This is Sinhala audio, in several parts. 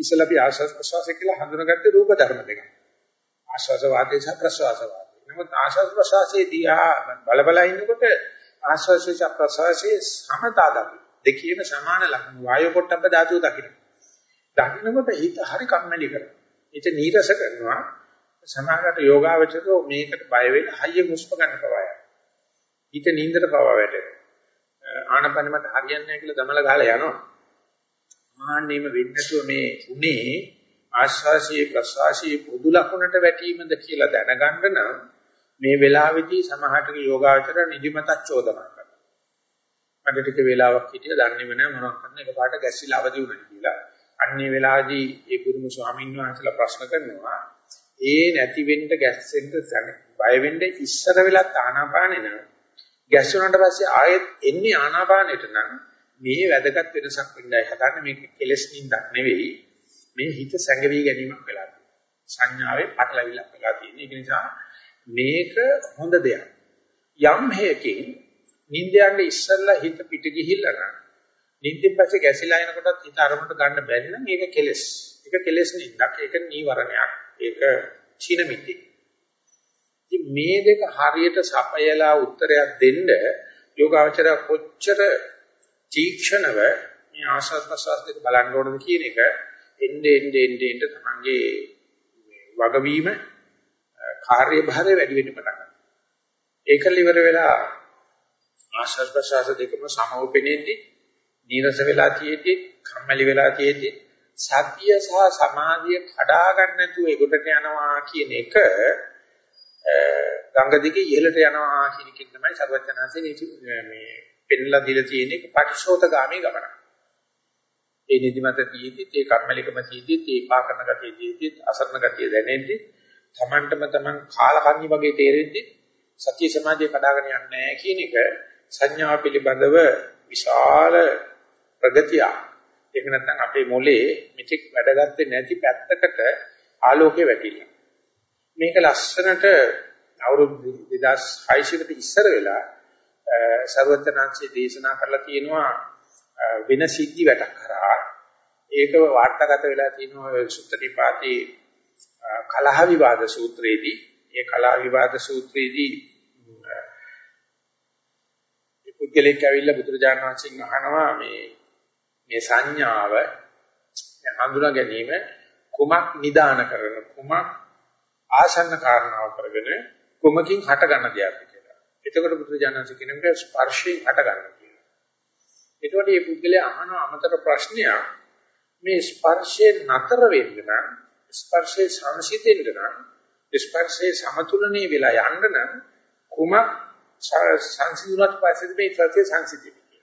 ඉස්සලා අපි ආශ්වාස ප්‍රශ්වාසය කියලා හඳුනාගත්තේ රූප ධර්ම දෙක. ආශ්වාස වාතය සහ ප්‍රශ්වාස වාතය. නමුත් ආශ්වාස ප්‍රශ්වාසයේ දිහා බල බල ඉන්නකොට ආශ්වාසය සහ ප්‍රශ්වාසයේ සමතා දකින්න. දෙකේම සමාන ලක්ෂණ වායු පොට්ටබ්බ ධාතුව දකින්න. දකින්නකොට හිත හරි කම්මැලි කරනවා. හිත නීරස කරනවා. සමාහකට යෝගාවචරෝ මේකට බය වෙන හයිය මුස්ප ගන්න පවාය. හිත නින්දට පවා වැටෙනවා. ආනපන මත හරියන්නේ නැහැ කියලා දමල ගහලා යනවා. ආන්නේම වෙන්නතුව මේ උනේ ආශ්වාසයේ ප්‍රශ්වාසයේ පොදු ලක්ෂණට වැටීමද කියලා දැනගන්න නම් මේ වෙලාවේදී සමහරට යෝගාචර නිදිමතක් චෝදනා කරනවා. අද ටික වෙලාවක් හිටිය දන්නේම නැහැ මොනවක් කරන්න එකපාරට ගැස්සිලා අවදි වුණා කියලා. අන්නේ වෙලාවේදී ඒ ගුරුම ස්වාමීන් වහන්සේලා ප්‍රශ්න කරනවා ඒ නැති වෙන්න ගැස්සෙන්න බය වෙන්න ඉස්සර වෙලත් ආනාපානේ නෑ ගැස්සුණාට පස්සේ ආයෙත් එන්නේ ආනාපානෙට නම් මේ වැදගත් වෙනසක් වෙන්නයි හදන්නේ මේක කෙලස් නින්දක් නෙවෙයි මේ හිත සැඟවි ගැනීමක් වෙලා තියෙනවා සංඥාවේ පටලවිල්ලක් වෙලා තියෙන. ඒක නිසා මේක හොඳ දෙයක්. යම් හේකින් නින්දයන්ගේ ඉස්සල්ලා හිත පිට ගිහිල්ලා නම් නින්දෙන් පස්සේ ගැසිලා එනකොටත් හිත අරමුණට ගන්න බැරි නම් ඒක කෙලස්. ඒක කෙලස් නින්දක්. ඒක නීවරණයක්. ඒක චින මිත්‍ති. ඉතින් මේ දෙක හරියට සපයලා උත්තරයක් දෙන්න යෝගාවචර කොච්චර තීක්ෂණව මේ ආශාස් ප්‍රසවාස දෙක බලන්න ඕනද කියන එක එnde ende ende ende තමන්ගේ වගවීම කාර්යභාරය වැඩි වෙන්න පටන් ගන්නවා. ඒකල ඉවර වෙලා ආශාස් ප්‍රසවාස දෙකම සමෝපෙනේදී නීරස වෙලා තියෙද්දි කම්මැලි වෙලා තියෙද්දි සත්‍ය සහ සමාධිය කඩා ගන්න නැතුව ඒකට යනවා කියන එක ගංගා දිගේ ඉහළට යනවා කියන එක තමයි සර්වඥාන්සේ මේ පෙන්ලා දීලා තියෙන එක පටිශෝතගාමී ගමන. ඒ නිදිමත තියෙද්දි ඒ කම්මැලිකම තියෙද්දි ඒ පාකරන ගතිය තියෙද්දි අසරණ ගතිය දැනෙද්දි තමන්ටම තමන් කාලකන්ණි වගේ තේරෙද්දි සත්‍ය සමාධිය කඩාගෙන යන්නේ නැහැ කියන එක සංඥා පිළිබඳව විශාල ප්‍රගතියක්. ඒක නැත්නම් අපේ මොලේ මෙතෙක් වැඩගත්තේ නැති පැත්තකට ආලෝකය වැටිලා. මේක ලස්සනට අවුරුදු 2600කට ඉස්සර වෙලා ਸਰවඥාන්සේ දේශනා කරලා තියෙනවා වෙන සිද්ධි වැටක් කරා ඒක වාර්තාගත වෙලා තියෙනවා සුත්තනිපාතේ කලහ විවාද සූත්‍රයේදී ඒ කලහ විවාද සූත්‍රයේදී පුද්ගලෙක් ඇවිල්ලා බුදුරජාණන් වහන්සේගෙන් අහනවා මේ මේ සංඥාව හඳුනා ගැනීම කුමක් නිදාන කරන කුමක් ආසන්න කාරණාව කරගෙන කුමකින් හට ගන්න දෙයක්ද කියලා. එතකොට බුදුරජාණන් වහන්සේ කියනවා ස්පර්ශයෙන් හට ගන්න කියලා. එතකොට මේ පුද්ගලයා අහන අමතර ප්‍රශ්නයක් මේ ස්පර්ශයෙන් නතර වෙන්න නම් ස්පර්ශයේ සංසිඳෙන්න නම් ස්පර්ශයේ සමතුලනයේ වෙලා යන්න නම් කුමක් සංසිඳුණාට පස්සේ මේ සත්‍ය සංසිඳෙන්නේ.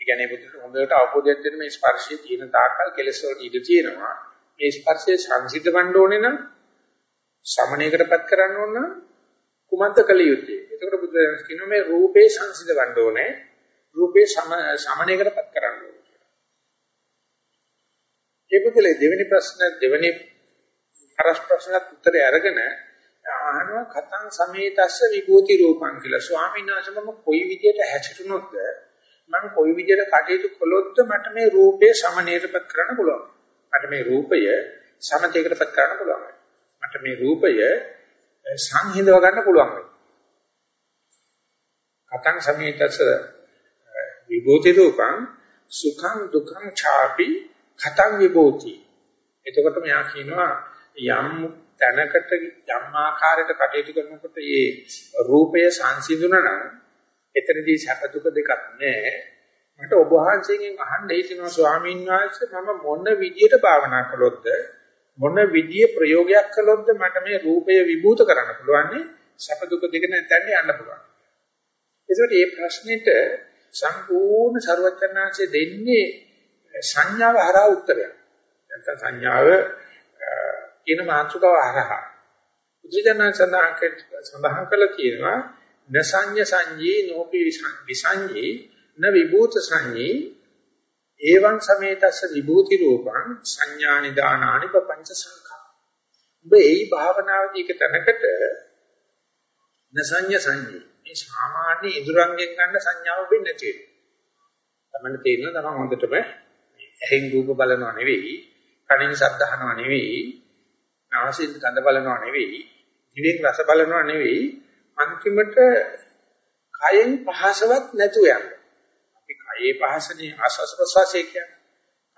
ඒ කියන්නේ බුදුට හොඳට අවබෝධයක් දෙන්න මේ ස්පර්ශයේ තියෙන තාක්කල් කෙලෙස් වලට ඉඩ තියෙනවා. මේ ස්පර්ශයේ සංසිඳවන්න ඕනේ නම් සමණයකටපත් කරන්න ඕන නම් කුමන්ත කළ යුත්තේ. එතකොට බුදුරජාණන් කියනවා මේ රූපේ සංසිඳවන්න ඕනේ. රූපේ සමණයකටපත් කරන්න ඕනේ. ඒ පුදුලේ දෙවෙනි ප්‍රශ්න දෙවෙනි හරස් ප්‍රශ්නට උත්තරය අරගෙන අහනවා කතං සමේතස්ස විභූති රූපං කියලා. ස්වාමීන් වහන්සේ මම කොයි විදියට හැසිරුණොත්ද මම කොයි විදියට කටයුතු කළොත්ද මට මේ රූපේ සමනීයටපත් කරන්න පුළුවන්. මට මේ රූපය සමතේකටපත් කරන්න පුළුවන්. මට මේ රූපය සංහිඳව ගන්න පුළුවන්. කතං සමේතස්ස විභූති රූපං සුඛං දුක්ඛං ඡාපි කතං විභූති. එතකොට මෙයා කියනවා යම් තැනකට යම් ආකාරයකට කටයුතු කරනකොට මේ රූපය සංසිඳුණා නම් එතනදී සැප දුක දෙකක් නැහැ. මට ඔබ වහන්සේගෙන් අහන්න හිතෙනවා ස්වාමීන් වහන්සේ මම මොන විදියට භාවනා කළොත්ද මොන විදිය ප්‍රයෝගයක් කළොත්ද මට මේ රූපය විභූත කරන්න පුළුවන් සැප දුක දෙක නැත්නම් යන්න පුළුවන්. ඒකට මේ ප්‍රශ්නෙට සම්පූර්ණ ਸਰවඥාන්සේ දෙන්නේ සංඥාව හරහා උත්තරයක්. නැත්නම් සංඥාව කියන මාතෘකාව හරහා. බුදුජානක සඳහන් කළා තියෙනවා නසඤ්ඤ සංජී නෝපි විසංජී න විභූත සංජී එවං සමේතස්ස විභූති රූපං සංඥා නිදානානි පංච සංඛා ඔබ එයි භාවනාවේදී එක තැනකට නසඤ්ඤ සංජී මේ සාමාන්‍ය ඉදුරංගෙන් ගන්න සංඥාව වෙන්නේ නැති වෙනවා. තමන්න තේරෙනවා තමන් හොඳටම මේ ඇහෙන් රූප බලනවා නෙවෙයි, කනින් ශබ්ද අහනවා නෙවෙයි, නාසයෙන් ගඳ බලනවා නෙවෙයි, දිවෙන් රස බලනවා නෙවෙයි, අන්තිමට කයෙන් පහසවත් නැතුව යනවා. අපි කයේ පහසනේ ආස්වාස් ප්‍රසවාසය කියන්නේ.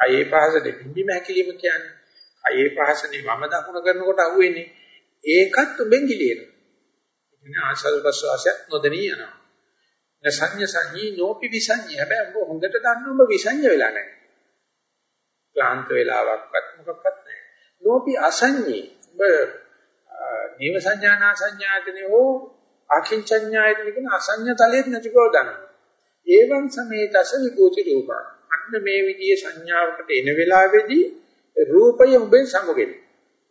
කයේ පහසනේ පිම්බි මහැකිලිම කියන්නේ. කයේ පහසනේ වම දකුණ කරනකොට අහුවෙන්නේ. ඒකත් උඹෙන් ගිලිනවා. ඉතින් ආස්වාස් ප්‍රසවාසය නොදෙනී යනවා. නසඤ්ඤ සංඤී නෝපි විසඤ්ඤී. හැබැයි උඹ හොඳට දන්න උඹ විසඤ්ඤ වෙලා නැහැ. ක්ලාන්ත වෙලාවක්වත් මොකක්වත් නැහැ. නෝපි අසඤ්ඤී. උඹ නීව සංඥානා සංඥාතනේ හෝ අකින්චඤ්ඤායතන කියන අසඤ්ඤ තලයේ නැති බව දන්නවා. ඒවන් සමේතස විභූති රූපං. අන්න මේ විදිහේ සංඥාවකට එන වෙලාවේදී රූපය උඹෙන් සමුගෙන.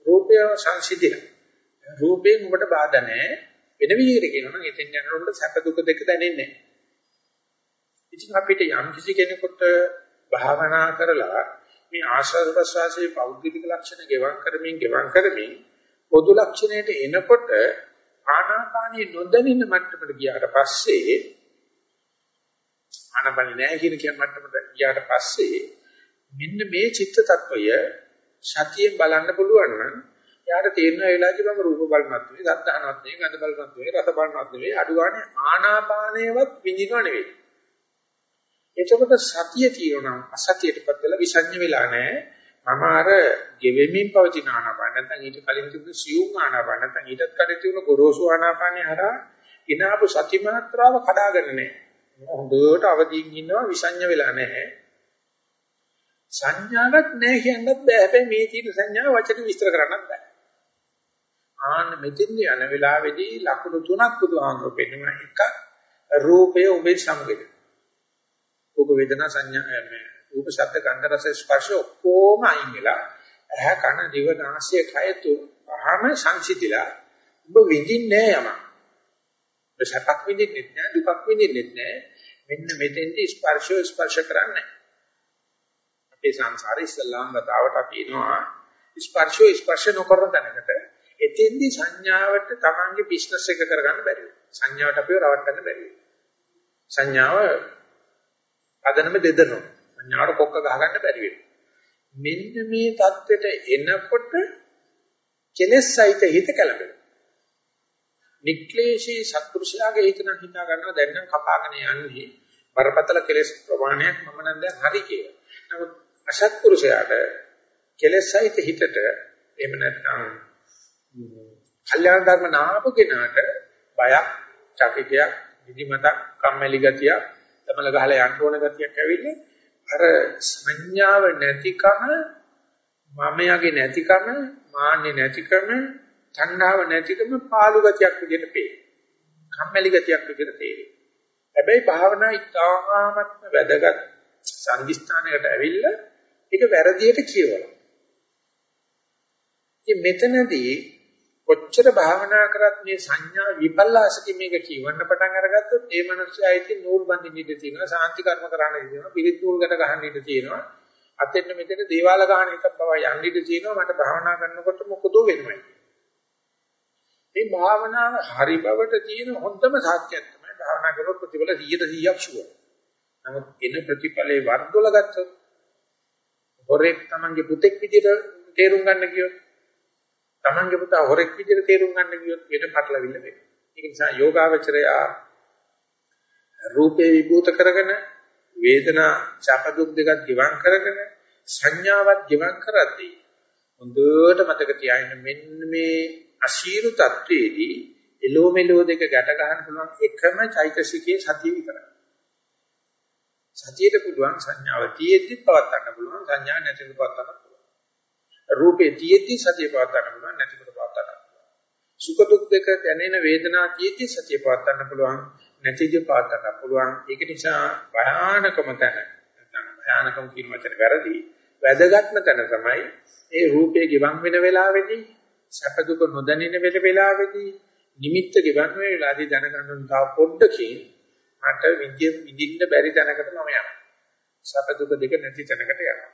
රූපය සංසිඳින. රූපයෙන් උඹට බාධා නැහැ. වෙන විදිහකට කියනවා නම් එතෙන් යනකොට සැප දුක දෙක දැනෙන්නේ නැහැ. ඉතින් අපිට යම් කිසි කෙනෙකුට භාවනා කරලා මේ ආශ්‍රද ප්‍රසවාසයේ පෞද්ගලික ලක්ෂණ ගෙවම් කරමින් ගෙවම් කරමින් පොදු ලක්ෂණයට එනකොට ආනාපානිය නොදැනෙන මට්ටමට ගියාට පස්සේ ආනාපානිය නැහැ කියන කියන මට්ටමට ගියාට පස්සේ මෙන්න මේ චිත්ත tattවය සතියෙන් බලන්න පුළුවන් නම් එයාට තේරෙන වෙලාවදී මම රූප බලනවත් නෙවෙයි, සද්ද අහනවත් නෙවෙයි, ගඳ බලනවත් නෙවෙයි, රස බලනවත් නෙවෙයි, අඩු ගානේ ආනාපානයවත් විඳිනව නෙවෙයි. එතකොට සතිය තියෙනවා අසතියටපත් වෙලා විසඤ්ඤ වෙලා නැහැ. මම අර ගෙවෙමින් පවතින ආනාපාන නැත්නම් ඊට කලින් තිබුණු සියුම් ආනාපාන නැත්නම් ඊටත් කලින් තිබුණු ගොරෝසු ආනාපානේ හරහා ඉනාපු සති මාත්‍රාව කඩාගෙන නැහැ. හොඳට අවදීන් ඉන්නවා විසඤ්ඤ වෙලා නැහැ. සංඥාවක් නැහැ කියන්නත් බෑ. හැබැයි මේ තියෙන සංඥාව වචන විස්තර කරන්නත් බෑ. ආන්න මෙතෙන් යන වෙලාවේදී ලකුණු තුනක් බුදුහාමුදුරුවෝ පෙන්නන එක රූපය ඔබේ සමගද. ඔබ වේදනා සංඥා මේ රූප ශබ්ද ගන්ධ රස ස්පර්ශ ඔක්කොම අයින් වෙලා ඇහ කන දිව නාසය කය තුහම සංසිතිලා ඔබ විඳින්නේ යම. ඔබ සැපක් විඳින්නෙත් නෑ දුකක් විඳින්නෙත් නෑ. මෙන්න මෙතෙන්දී ස්පර්ශය ස්පර්ශ කරන්නේ. අපේ සංසාරේ ඉස්ලාම් වතාවට අපි එනවා ස්පර්ශය ස්පර්ශ නොකරන තැනකට එතෙන්දී සංඥාවට තමන්ගේ බිස්නස් එක කරගන්න බැරි වෙනවා. සංඥාවට අපිව රවට්ටන්න බැරි වෙනවා. සංඥාව පදනම දෙදෙනවා. සංඥාවට කොක්ක ගහගන්න බැරි වෙනවා. මෙන්න මේ தත්වෙට එනකොට කෙලෙස් සහිත හිත කලබල. නික්ලේශී සත්පුරුෂයාගේ හිත නම් හිතා ගන්නවා දැන් නම් කපාගෙන යන්නේ බරපතල කෙලෙස් ප්‍රමාණයක් මම නම් දැන් හරි කියලා. නමුත් අසත්පුරුෂයාට කෙලෙස් සහිත හිතට එහෙම නැත්නම් කල්යාණ ධර්ම නාපු කෙනාට බයක්, චකිතයක්, නිදිමතක්, කම්මැලි ගතියක්, තමල ගහලා යන්න ඕන ගතියක් ඇවිල්ලා අර සංඥාව නැතිකම මමයාගේ නැතිකම මාන්නේ නැතිකම තණ්හාව නැතිකම පාළු ගතියක් විදිහට පේනවා. කම්මැලි ගතියක් විදිහට තේරෙනවා. හැබැයි භාවනා ඉතාමත්ම වැදගත් සංදිස්ථානයකට ඇවිල්ලා ඒක වැරදියට කියවලා. ඉතින් මෙතනදී කොච්චර භාවනා කරත් මේ සංඥා විපල්ලාසකින් මේක කියවන්න පටන් අරගත්තොත් ඒ මනුස්සයා ඉතින් නූල් බඳින්න ඉඩ තියෙනවා සාන්ති කර්ම කරන්න ඉඩ තියෙනවා පිළිත් නූල් ගැට ගහන්න ඉඩ තියෙනවා අතෙන් මෙතන දේවාල ගහන එක බව යන්න ඉඩ තියෙනවා මට භාවනා කරනකොට මොකද වෙන්නේ මේ භාවනාව හරි බවට තියෙන හොඳම සාක්ෂියක් තමයි භාවනා කරොත් ප්‍රතිඵල 100%ක් ෂුවර් නමුත් එන ප්‍රතිඵලේ වර්ධවල ගත්තොත් හොරෙක් තමන්ගේ පුතෙක් විදිහට තේරුම් ගන්න කියොත් Tamange පුතා හොරෙක් විදිහට තේරුම් ගන්න ගියොත් වෙන පටලවිල්ල වෙනවා. ඒක නිසා යෝගාවචරය රූපේ විභූත කරගෙන වේදනා චප දුක් දෙකක් ගිවං කරගෙන සංඥාවත් ගිවං කරද්දී හොඳට මතක තියාගන්න මෙන්න මේ අශීරු තත්වයේදී එලෝ මෙලෝ දෙක ගැට ගන්න පුළුවන් එකම චෛතසිකයේ සතිය විතරයි. සතියට පුළුවන් සංඥාව තියෙද්දි පවත් ගන්න පුළුවන් සංඥා නැතිව පවත් ගන්න රූපේ තියෙද්දි සතිය පවත්වා ගන්න පුළුවන් නැතිකොට පවත්වා ගන්න පුළුවන්. සුඛ දුක් දෙක දැනෙන වේදනා තියෙද්දි සතිය පවත්වා ගන්න පුළුවන් නැතිදී පවත්වා ගන්න පුළුවන්. ඒක නිසා භයානකම තැන නැත්නම් භයානකම කියන වචනේ වැරදි. වැදගත්ම තැන තමයි ඒ රූපේ ගිවන් වෙන වෙලාවේදී සැප දුක නොදැනෙන වෙල වෙලාවේදී නිමිත්ත ගිවන් වෙන වෙලාවේදී දැනගන්න තව පොඩ්ඩකින් මට විඳින්න බැරි තැනකට මම යනවා. සැප දුක දෙක නැති තැනකට යනවා.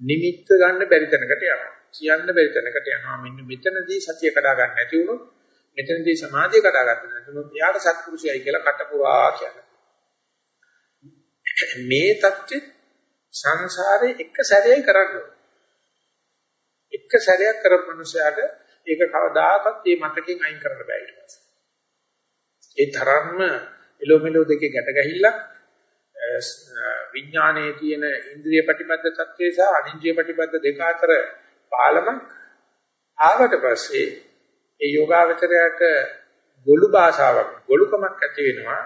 නිමිත්ත ගන්න බැරි තැනකට යනවා. කියන්න බැරි තැනකට යනවා. මෙන්න මෙතනදී සතිය කඩා ගන්න නැති වුණොත් මෙතනදී සමාධිය කඩා ගන්න නැති වුණොත් එයාට සත්පුරුෂයයි කියලා කටපුරා කියනවා. මේ தත්ත්වෙ සංසාරේ එක සැරේ කරන්න එක සැරයක් කරපු මනුස්සයාට ඒක කවදාකවත් මේ මතකෙන් අයින් කරන්න බෑ ඊට පස්සේ. ඒ තරම්ම එලොමෙලෝ දෙකේ ගැට ගැහිල්ලක් විඥානයේ තියෙන ඉන්ද්‍රිය ප්‍රතිපද තත්ත්වය සහ අනින්ද්‍රිය ප්‍රතිපද දෙක අතර පාලමක් ආවට පස්සේ ඒ යෝගාවචරයට ගොළු භාෂාවක් ගොළුකමක් ඇති වෙනවා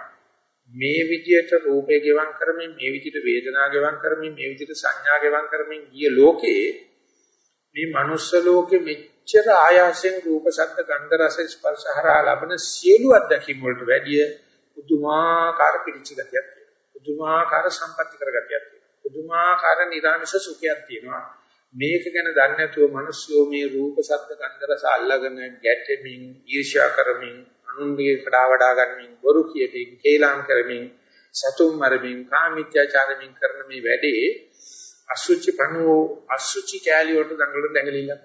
මේ විදියට රූපේ ගෙවම් කරමින් මේ විදියට වේදනා ගෙවම් කරමින් මේ විදියට සංඥා ගෙවම් කරමින් ගිය ලෝකේ මේ මනුස්ස ලෝකෙ මෙච්චර ආයාසෙන් රූප ශබ්ද ගන්ධ රස ස්පර්ශ හරහා ලබන සියලු අත්දැකීම් වලට වැඩිය පුදුමාකාර පිළිචි ගතියක් තියෙනවා. පුදුමාකාර සම්පත්‍ති කරගතියක් තියෙනවා. පුදුමාකාර නිරාමිෂ සුඛයක් තියෙනවා. මේක ගැන දන්නේ නැතුව මිනිස්සුෝ මේ රූප ශබ්ද ගන්ධ රස අල්ලගෙන ගැටෙමින් ඊර්ෂ්‍යා කරමින් අනුන්ගේ කඩා වඩා ගන්නමින් බොරු කියමින් කේලම් කරමින් සතුම් මරමින් කාමීත්‍යාචාරමින් කරන මේ වැඩේ අසුචි පණුව අසුචි කැලිය වලට දඟලන දැඟලිල්ලක්